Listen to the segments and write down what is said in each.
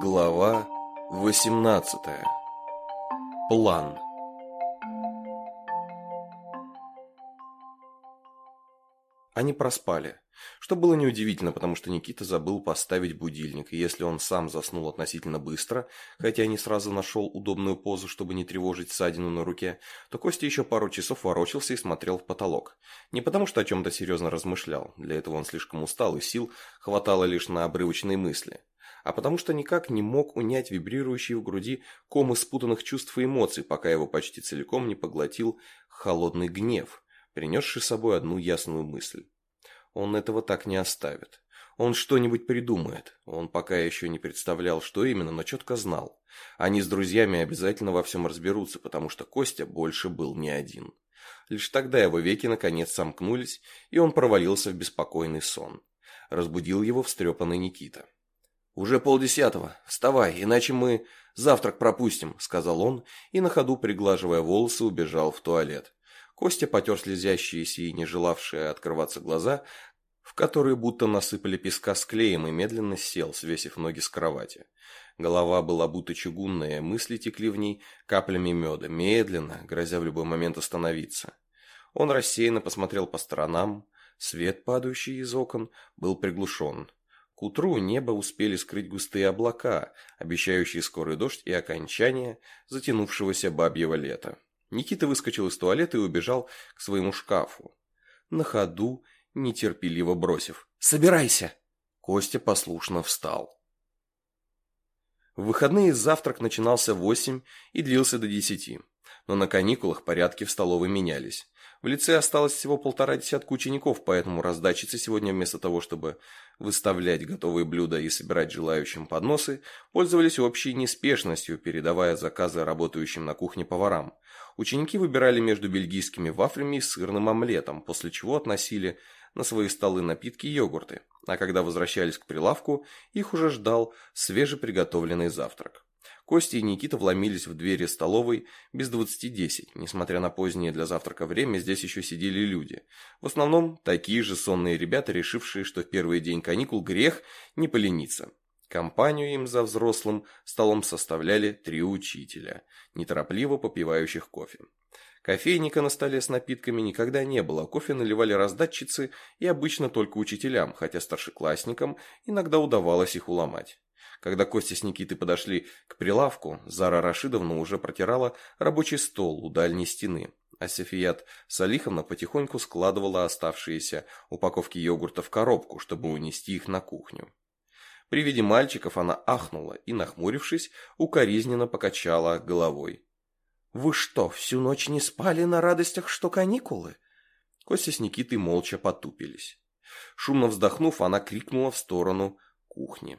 Глава 18. План. Они проспали, что было неудивительно, потому что Никита забыл поставить будильник, и если он сам заснул относительно быстро, хотя не сразу нашел удобную позу, чтобы не тревожить ссадину на руке, то Костя еще пару часов ворочался и смотрел в потолок. Не потому что о чем-то серьезно размышлял, для этого он слишком устал, и сил хватало лишь на обрывочные мысли а потому что никак не мог унять вибрирующие в груди комы спутанных чувств и эмоций, пока его почти целиком не поглотил холодный гнев, принесший с собой одну ясную мысль. Он этого так не оставит. Он что-нибудь придумает. Он пока еще не представлял, что именно, но четко знал. Они с друзьями обязательно во всем разберутся, потому что Костя больше был не один. Лишь тогда его веки наконец сомкнулись, и он провалился в беспокойный сон. Разбудил его встрепанный Никита. «Уже полдесятого. Вставай, иначе мы завтрак пропустим», — сказал он и на ходу, приглаживая волосы, убежал в туалет. Костя потер слезящиеся и не желавшие открываться глаза, в которые будто насыпали песка с клеем, и медленно сел, свесив ноги с кровати. Голова была будто чугунная, мысли текли в ней каплями меда, медленно, грозя в любой момент остановиться. Он рассеянно посмотрел по сторонам. Свет, падающий из окон, был приглушен. Утру небо успели скрыть густые облака, обещающие скорый дождь и окончание затянувшегося бабьего лета. Никита выскочил из туалета и убежал к своему шкафу. На ходу, нетерпеливо бросив «Собирайся!» Костя послушно встал. В выходные завтрак начинался в восемь и длился до десяти, но на каникулах порядки в столовой менялись. В лице осталось всего полтора десятка учеников, поэтому раздатчицы сегодня вместо того, чтобы выставлять готовые блюда и собирать желающим подносы, пользовались общей неспешностью, передавая заказы работающим на кухне поварам. Ученики выбирали между бельгийскими вафлями и сырным омлетом, после чего относили на свои столы напитки и йогурты, а когда возвращались к прилавку, их уже ждал свежеприготовленный завтрак. Костя и Никита вломились в двери столовой без двадцати десять. Несмотря на позднее для завтрака время, здесь еще сидели люди. В основном такие же сонные ребята, решившие, что в первый день каникул грех не полениться. Компанию им за взрослым столом составляли три учителя, неторопливо попивающих кофе. Кофейника на столе с напитками никогда не было, кофе наливали раздатчицы и обычно только учителям, хотя старшеклассникам иногда удавалось их уломать. Когда Костя с Никитой подошли к прилавку, Зара Рашидовна уже протирала рабочий стол у дальней стены, а Софият Салиховна потихоньку складывала оставшиеся упаковки йогурта в коробку, чтобы унести их на кухню. При виде мальчиков она ахнула и, нахмурившись, укоризненно покачала головой. «Вы что, всю ночь не спали на радостях, что каникулы?» Костя с Никитой молча потупились. Шумно вздохнув, она крикнула в сторону кухни.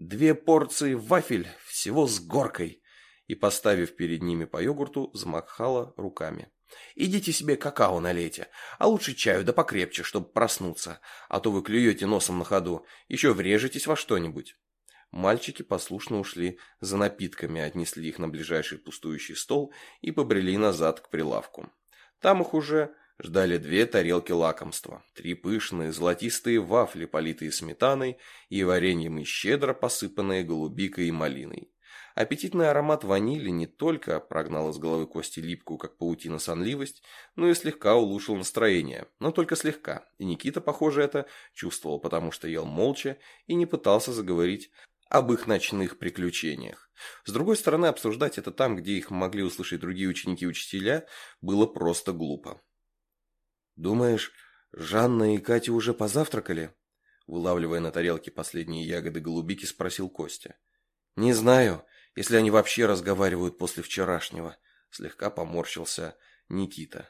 Две порции вафель, всего с горкой. И, поставив перед ними по йогурту, замахала руками. Идите себе какао налейте, а лучше чаю, да покрепче, чтобы проснуться, а то вы клюете носом на ходу, еще врежетесь во что-нибудь. Мальчики послушно ушли за напитками, отнесли их на ближайший пустующий стол и побрели назад к прилавку. Там их уже Ждали две тарелки лакомства, три пышные золотистые вафли, политые сметаной и вареньем и щедро посыпанные голубикой и малиной. Аппетитный аромат ванили не только прогнал из головы Кости липкую, как паутина, сонливость, но и слегка улучшил настроение, но только слегка, и Никита, похоже, это чувствовал, потому что ел молча и не пытался заговорить об их ночных приключениях. С другой стороны, обсуждать это там, где их могли услышать другие ученики учителя, было просто глупо. «Думаешь, Жанна и Катя уже позавтракали?» Вылавливая на тарелке последние ягоды голубики, спросил Костя. «Не знаю, если они вообще разговаривают после вчерашнего», слегка поморщился Никита.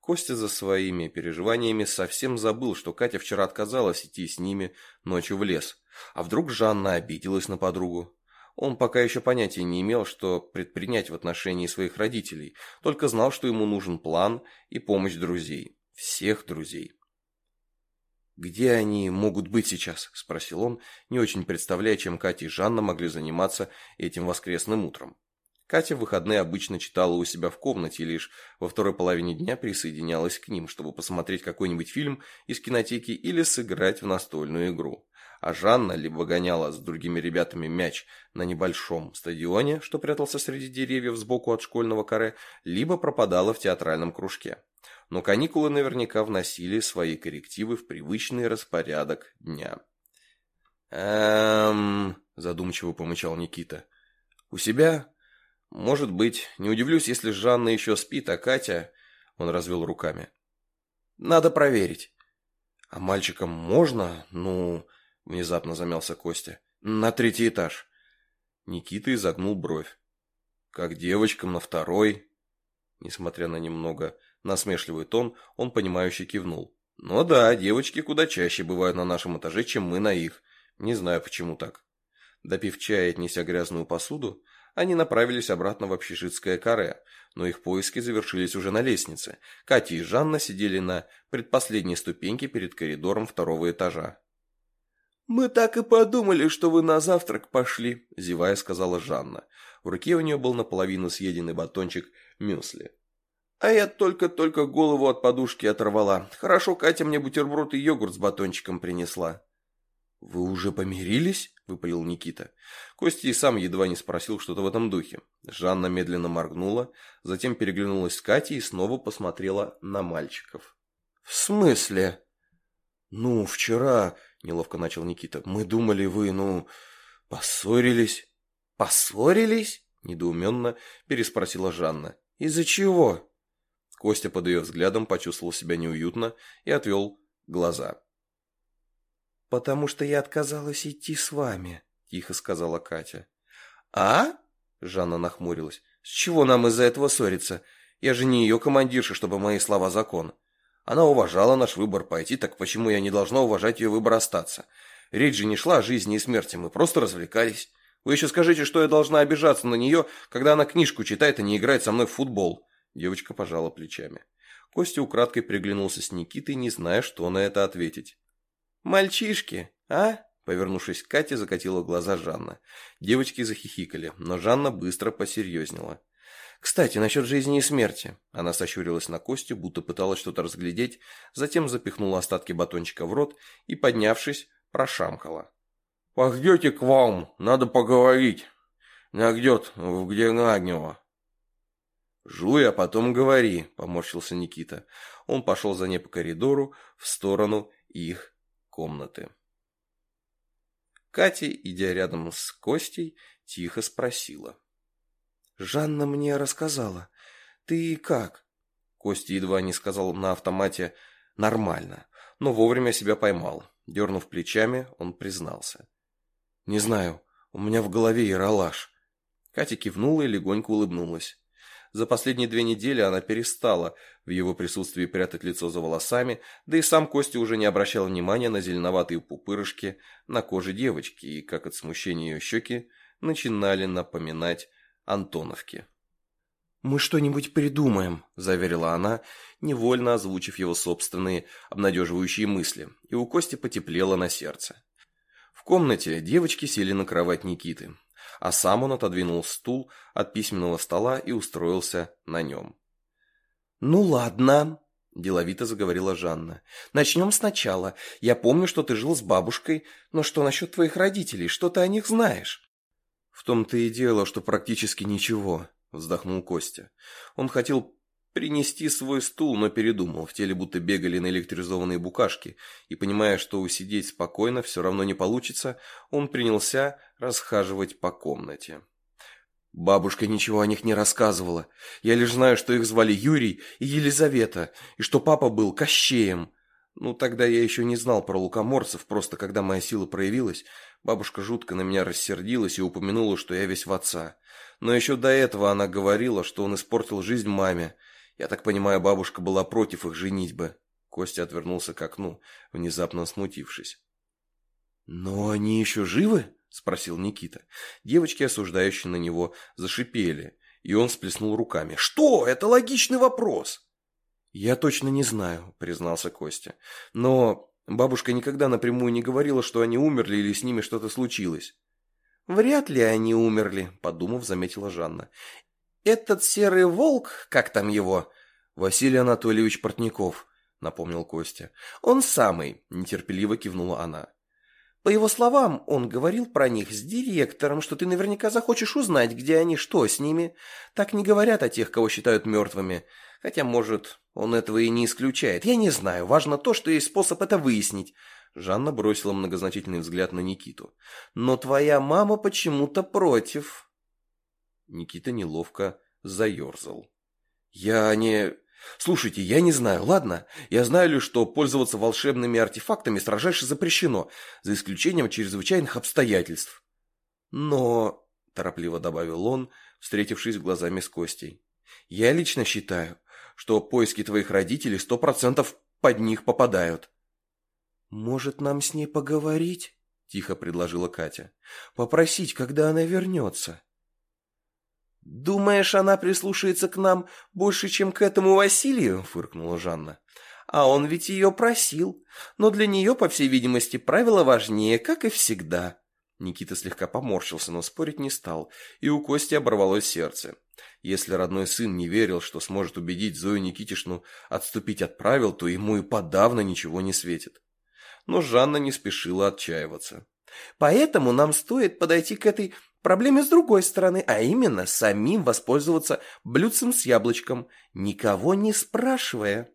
Костя за своими переживаниями совсем забыл, что Катя вчера отказалась идти с ними ночью в лес. А вдруг Жанна обиделась на подругу? Он пока еще понятия не имел, что предпринять в отношении своих родителей, только знал, что ему нужен план и помощь друзей. Всех друзей. «Где они могут быть сейчас?» – спросил он, не очень представляя, чем Катя и Жанна могли заниматься этим воскресным утром. Катя в выходные обычно читала у себя в комнате лишь во второй половине дня присоединялась к ним, чтобы посмотреть какой-нибудь фильм из кинотеки или сыграть в настольную игру. А Жанна либо гоняла с другими ребятами мяч на небольшом стадионе, что прятался среди деревьев сбоку от школьного каре, либо пропадала в театральном кружке. Но каникулы наверняка вносили свои коррективы в привычный распорядок дня. «Эм...» – задумчиво помычал Никита. «У себя? Может быть. Не удивлюсь, если Жанна еще спит, а Катя...» Он развел руками. «Надо проверить». «А мальчикам можно? Ну...» – внезапно замялся Костя. «На третий этаж». Никита изогнул бровь. «Как девочкам на второй?» Несмотря на немного насмешливый тон, он понимающе кивнул. «Ну да, девочки куда чаще бывают на нашем этаже, чем мы на их. Не знаю, почему так. Допив чая и отнеся грязную посуду, они направились обратно в общежитское каре, но их поиски завершились уже на лестнице. Катя и Жанна сидели на предпоследней ступеньке перед коридором второго этажа. «Мы так и подумали, что вы на завтрак пошли», – зевая сказала Жанна. В руке у нее был наполовину съеденный батончик мюсли. «А я только-только голову от подушки оторвала. Хорошо, Катя мне бутерброд и йогурт с батончиком принесла». «Вы уже помирились?» – выпалил Никита. Костя и сам едва не спросил что-то в этом духе. Жанна медленно моргнула, затем переглянулась с Катей и снова посмотрела на мальчиков. «В смысле?» «Ну, вчера...» – неловко начал Никита. «Мы думали, вы, ну, поссорились». «Поссорились?» – недоуменно переспросила Жанна. «Из-за чего?» Костя под ее взглядом почувствовал себя неуютно и отвел глаза. «Потому что я отказалась идти с вами», – тихо сказала Катя. «А?» – Жанна нахмурилась. «С чего нам из-за этого ссориться? Я же не ее командирша, чтобы мои слова закон. Она уважала наш выбор пойти, так почему я не должна уважать ее выбор остаться? Речь же не шла о жизни и смерти, мы просто развлекались. Вы еще скажите, что я должна обижаться на нее, когда она книжку читает и не играет со мной в футбол?» Девочка пожала плечами. Костя украдкой приглянулся с Никитой, не зная, что на это ответить. «Мальчишки, а?» Повернувшись к Кате, закатила глаза Жанна. Девочки захихикали, но Жанна быстро посерьезнела. «Кстати, насчет жизни и смерти». Она сощурилась на Костю, будто пыталась что-то разглядеть, затем запихнула остатки батончика в рот и, поднявшись, прошамкала. «Пойдете к вам, надо поговорить. Нагдет в Гденагнево». «Жуй, а потом говори», — поморщился Никита. Он пошел за ней по коридору в сторону их комнаты. Катя, идя рядом с Костей, тихо спросила. «Жанна мне рассказала. Ты как?» Костя едва не сказал на автомате «нормально», но вовремя себя поймал. Дернув плечами, он признался. «Не знаю, у меня в голове яролаж». Катя кивнула и легонько улыбнулась. За последние две недели она перестала в его присутствии прятать лицо за волосами, да и сам Костя уже не обращал внимания на зеленоватые пупырышки на коже девочки, и, как от смущения ее щеки, начинали напоминать Антоновки. «Мы что-нибудь придумаем», – заверила она, невольно озвучив его собственные обнадеживающие мысли, и у Кости потеплело на сердце. В комнате девочки сели на кровать Никиты а сам он отодвинул стул от письменного стола и устроился на нем. «Ну ладно», – деловито заговорила Жанна. «Начнем сначала. Я помню, что ты жил с бабушкой, но что насчет твоих родителей? Что ты о них знаешь?» «В том-то и дело, что практически ничего», – вздохнул Костя. Он хотел принести свой стул, но передумал. В теле будто бегали наэлектризованные букашки, и, понимая, что усидеть спокойно все равно не получится, он принялся расхаживать по комнате. Бабушка ничего о них не рассказывала. Я лишь знаю, что их звали Юрий и Елизавета, и что папа был Кощеем. Ну, тогда я еще не знал про лукоморцев, просто когда моя сила проявилась, бабушка жутко на меня рассердилась и упомянула, что я весь в отца. Но еще до этого она говорила, что он испортил жизнь маме, я так понимаю, бабушка была против их женитьбы. Костя отвернулся к окну, внезапно смутившись. «Но они еще живы?» – спросил Никита. Девочки, осуждающие на него, зашипели, и он сплеснул руками. «Что? Это логичный вопрос!» «Я точно не знаю», – признался Костя. «Но бабушка никогда напрямую не говорила, что они умерли или с ними что-то случилось». «Вряд ли они умерли», – подумав, заметила Жанна. «Этот серый волк, как там его?» «Василий Анатольевич Портников», — напомнил Костя. «Он самый», — нетерпеливо кивнула она. По его словам, он говорил про них с директором, что ты наверняка захочешь узнать, где они, что с ними. Так не говорят о тех, кого считают мертвыми. Хотя, может, он этого и не исключает. Я не знаю. Важно то, что есть способ это выяснить. Жанна бросила многозначительный взгляд на Никиту. Но твоя мама почему-то против. Никита неловко заерзал. Я не... Слушайте, я не знаю, ладно? Я знаю лишь, что пользоваться волшебными артефактами строжайше запрещено, за исключением чрезвычайных обстоятельств. Но, торопливо добавил он, встретившись глазами с Костей, я лично считаю, что поиски твоих родителей сто процентов под них попадают. «Может, нам с ней поговорить?» – тихо предложила Катя. «Попросить, когда она вернется». «Думаешь, она прислушается к нам больше, чем к этому Василию?» – фыркнула Жанна. «А он ведь ее просил. Но для нее, по всей видимости, правило важнее, как и всегда». Никита слегка поморщился, но спорить не стал, и у Кости оборвалось сердце. Если родной сын не верил, что сможет убедить Зою Никитишну отступить от правил, то ему и подавно ничего не светит. Но Жанна не спешила отчаиваться. «Поэтому нам стоит подойти к этой Проблеме с другой стороны, а именно самим воспользоваться блюдцем с яблочком, никого не спрашивая.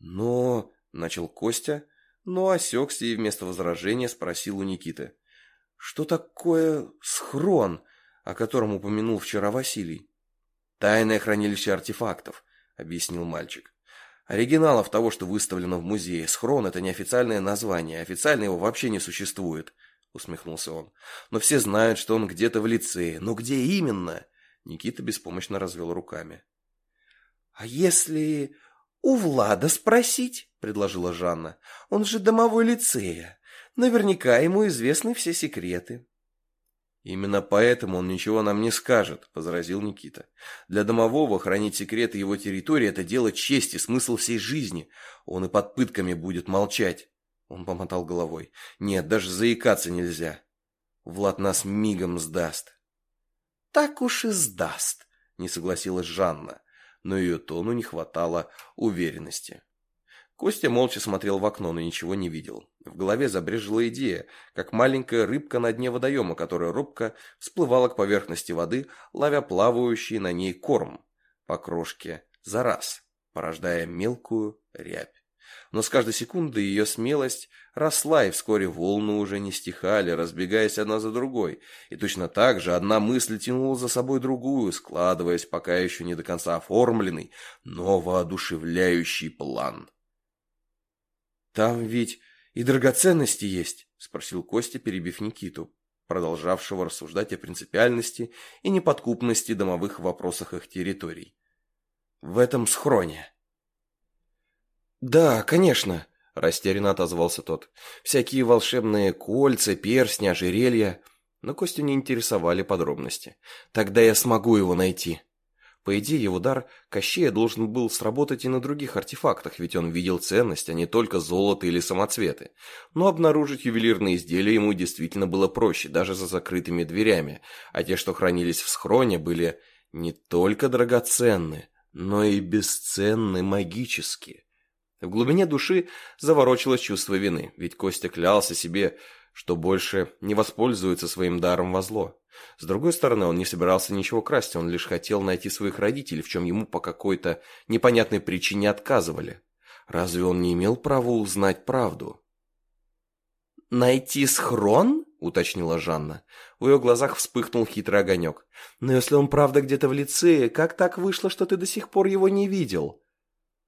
Но, начал Костя, но осекся и вместо возражения спросил у Никиты. Что такое схрон, о котором упомянул вчера Василий? Тайное хранилище артефактов, объяснил мальчик. Оригиналов того, что выставлено в музее. Схрон – это неофициальное название, официально его вообще не существует. — усмехнулся он. «Но все знают, что он где-то в лицее. Но где именно?» Никита беспомощно развел руками. «А если у Влада спросить?» — предложила Жанна. «Он же домовой лицея. Наверняка ему известны все секреты». «Именно поэтому он ничего нам не скажет», — возразил Никита. «Для домового хранить секреты его территории — это дело чести, смысл всей жизни. Он и под пытками будет молчать». Он помотал головой. «Нет, даже заикаться нельзя. Влад нас мигом сдаст». «Так уж и сдаст», — не согласилась Жанна, но ее тону не хватало уверенности. Костя молча смотрел в окно, но ничего не видел. В голове забрежила идея, как маленькая рыбка на дне водоема, которая робко всплывала к поверхности воды, ловя плавающий на ней корм по крошке за раз, порождая мелкую рябь но с каждой секундой ее смелость росла, и вскоре волны уже не стихали, разбегаясь одна за другой, и точно так же одна мысль тянула за собой другую, складываясь пока еще не до конца оформленный, но воодушевляющий план. «Там ведь и драгоценности есть?» — спросил Костя, перебив Никиту, продолжавшего рассуждать о принципиальности и неподкупности домовых в вопросах их территорий. «В этом схроне». «Да, конечно», – растерянно отозвался тот. «Всякие волшебные кольца, перстни, ожерелья». Но Костю не интересовали подробности. «Тогда я смогу его найти». По идее, его дар Кощея должен был сработать и на других артефактах, ведь он видел ценность, а не только золото или самоцветы. Но обнаружить ювелирные изделия ему действительно было проще, даже за закрытыми дверями, а те, что хранились в схроне, были не только драгоценны, но и бесценны магически. В глубине души заворочилось чувство вины, ведь Костя клялся себе, что больше не воспользуется своим даром во зло. С другой стороны, он не собирался ничего красть, он лишь хотел найти своих родителей, в чем ему по какой-то непонятной причине отказывали. Разве он не имел права узнать правду? «Найти схрон?» — уточнила Жанна. В ее глазах вспыхнул хитрый огонек. «Но если он правда где-то в лицее, как так вышло, что ты до сих пор его не видел?»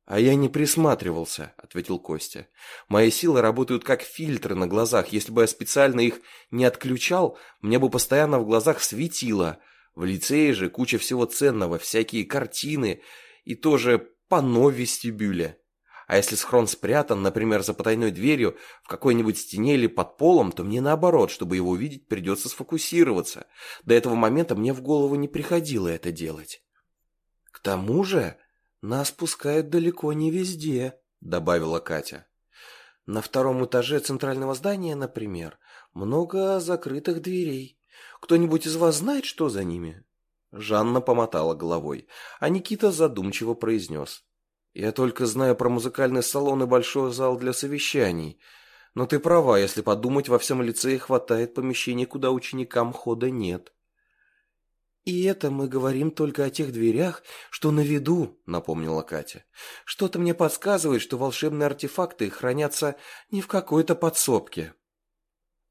«А я не присматривался», — ответил Костя. «Мои силы работают как фильтры на глазах. Если бы я специально их не отключал, мне бы постоянно в глазах светило. В лицее же куча всего ценного, всякие картины и тоже панно в вестибюле. А если схрон спрятан, например, за потайной дверью в какой-нибудь стене или под полом, то мне наоборот, чтобы его увидеть, придется сфокусироваться. До этого момента мне в голову не приходило это делать». «К тому же», «Нас пускают далеко не везде», — добавила Катя. «На втором этаже центрального здания, например, много закрытых дверей. Кто-нибудь из вас знает, что за ними?» Жанна помотала головой, а Никита задумчиво произнес. «Я только знаю про музыкальный салон и большой зал для совещаний. Но ты права, если подумать, во всем лицее хватает помещений, куда ученикам хода нет. «И это мы говорим только о тех дверях, что на виду», — напомнила Катя. «Что-то мне подсказывает, что волшебные артефакты хранятся не в какой-то подсобке».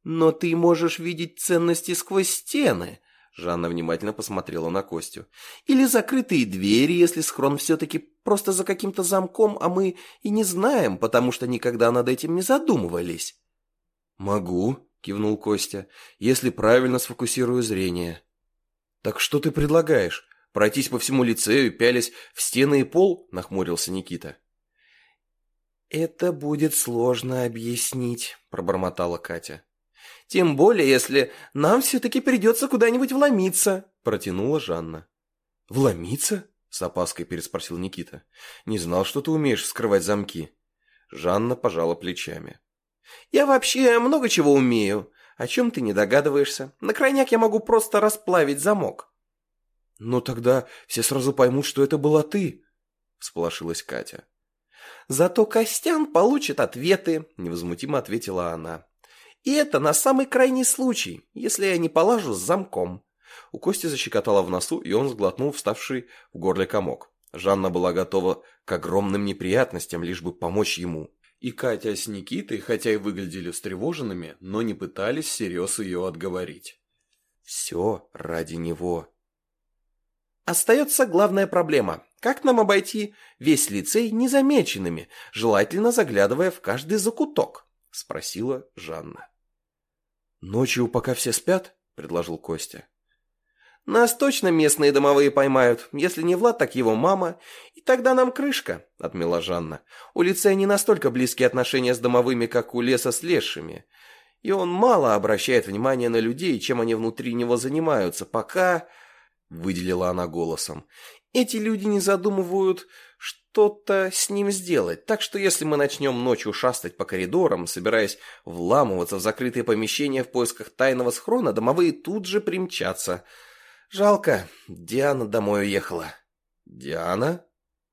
«Но ты можешь видеть ценности сквозь стены», — Жанна внимательно посмотрела на Костю. «Или закрытые двери, если схрон все-таки просто за каким-то замком, а мы и не знаем, потому что никогда над этим не задумывались». «Могу», — кивнул Костя, — «если правильно сфокусирую зрение». «Так что ты предлагаешь? Пройтись по всему лицею, пялись в стены и пол?» – нахмурился Никита. «Это будет сложно объяснить», – пробормотала Катя. «Тем более, если нам все-таки придется куда-нибудь вломиться», – протянула Жанна. «Вломиться?» – с опаской переспросил Никита. «Не знал, что ты умеешь вскрывать замки». Жанна пожала плечами. «Я вообще много чего умею. О чем ты не догадываешься? На крайняк я могу просто расплавить замок. Но тогда все сразу поймут, что это была ты, всполошилась Катя. Зато Костян получит ответы, невозмутимо ответила она. И это на самый крайний случай, если я не положу с замком. У Кости защекотало в носу, и он сглотнул вставший в горле комок. Жанна была готова к огромным неприятностям, лишь бы помочь ему. И Катя с Никитой, хотя и выглядели встревоженными, но не пытались всерьез ее отговорить. Все ради него. Остается главная проблема. Как нам обойти весь лицей незамеченными, желательно заглядывая в каждый закуток? Спросила Жанна. Ночью, пока все спят, предложил Костя. Нас точно местные домовые поймают. Если не Влад, так его мама. И тогда нам крышка, — отмела Жанна. У лицея не настолько близкие отношения с домовыми, как у леса с лешими. И он мало обращает внимания на людей, чем они внутри него занимаются, пока... Выделила она голосом. Эти люди не задумывают что-то с ним сделать. Так что если мы начнем ночью шастать по коридорам, собираясь вламываться в закрытые помещения в поисках тайного схрона, домовые тут же примчатся — Жалко, Диана домой уехала. Диана?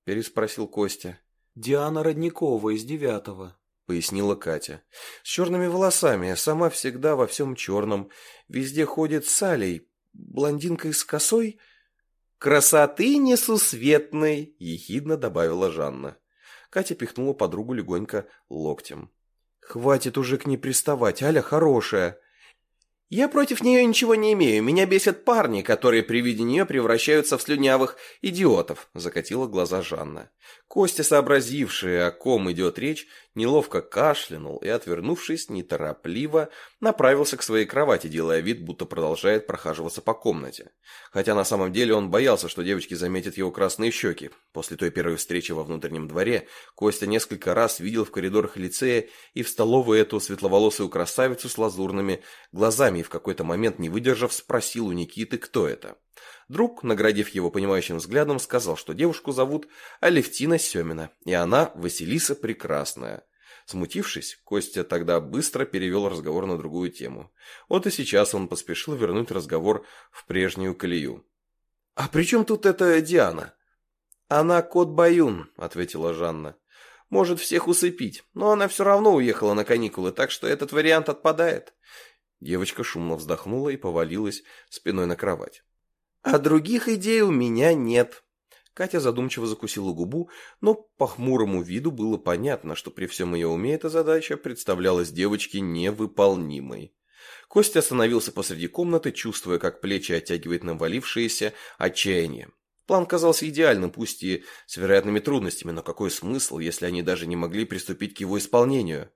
переспросил Костя. Диана Родникова из девятого, пояснила Катя. С черными волосами, сама всегда во всем черном. Везде ходит с Алей, блондинкой с косой. Красоты несусветной, ехидно добавила Жанна. Катя пихнула подругу легонько локтем. «Хватит уже к ней приставать, Аля хорошая!» Я против нее ничего не имею. Меня бесят парни, которые при виде нее превращаются в слюнявых идиотов», — закатила глаза Жанна. Костя, сообразивший, о ком идет речь, неловко кашлянул и, отвернувшись, неторопливо направился к своей кровати, делая вид, будто продолжает прохаживаться по комнате. Хотя на самом деле он боялся, что девочки заметят его красные щеки. После той первой встречи во внутреннем дворе Костя несколько раз видел в коридорах лицея и в столовой эту светловолосую красавицу с лазурными глазами и в какой-то момент, не выдержав, спросил у Никиты, кто это. Друг, наградив его понимающим взглядом, сказал, что девушку зовут Алевтина Семина, и она Василиса Прекрасная. Смутившись, Костя тогда быстро перевел разговор на другую тему. Вот и сейчас он поспешил вернуть разговор в прежнюю колею. «А при чем тут эта Диана?» «Она кот Баюн», — ответила Жанна. «Может всех усыпить, но она все равно уехала на каникулы, так что этот вариант отпадает». Девочка шумно вздохнула и повалилась спиной на кровать. А других идей у меня нет. Катя задумчиво закусила губу, но по хмурому виду было понятно, что при всем ее уме эта задача представлялась девочке невыполнимой. Костя остановился посреди комнаты, чувствуя, как плечи оттягивает навалившееся отчаяние. План казался идеальным, пусть и с вероятными трудностями, но какой смысл, если они даже не могли приступить к его исполнению?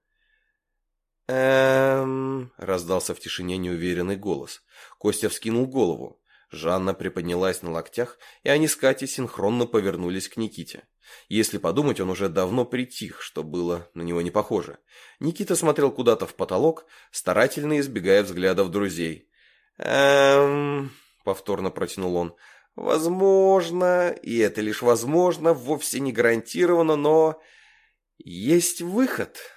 «Эм...» — раздался в тишине неуверенный голос. Костя вскинул голову. Жанна приподнялась на локтях, и они с Катей синхронно повернулись к Никите. Если подумать, он уже давно притих, что было на него не похоже. Никита смотрел куда-то в потолок, старательно избегая взглядов друзей. «Эм...» — повторно протянул он. «Возможно, и это лишь возможно, вовсе не гарантировано, но... есть выход».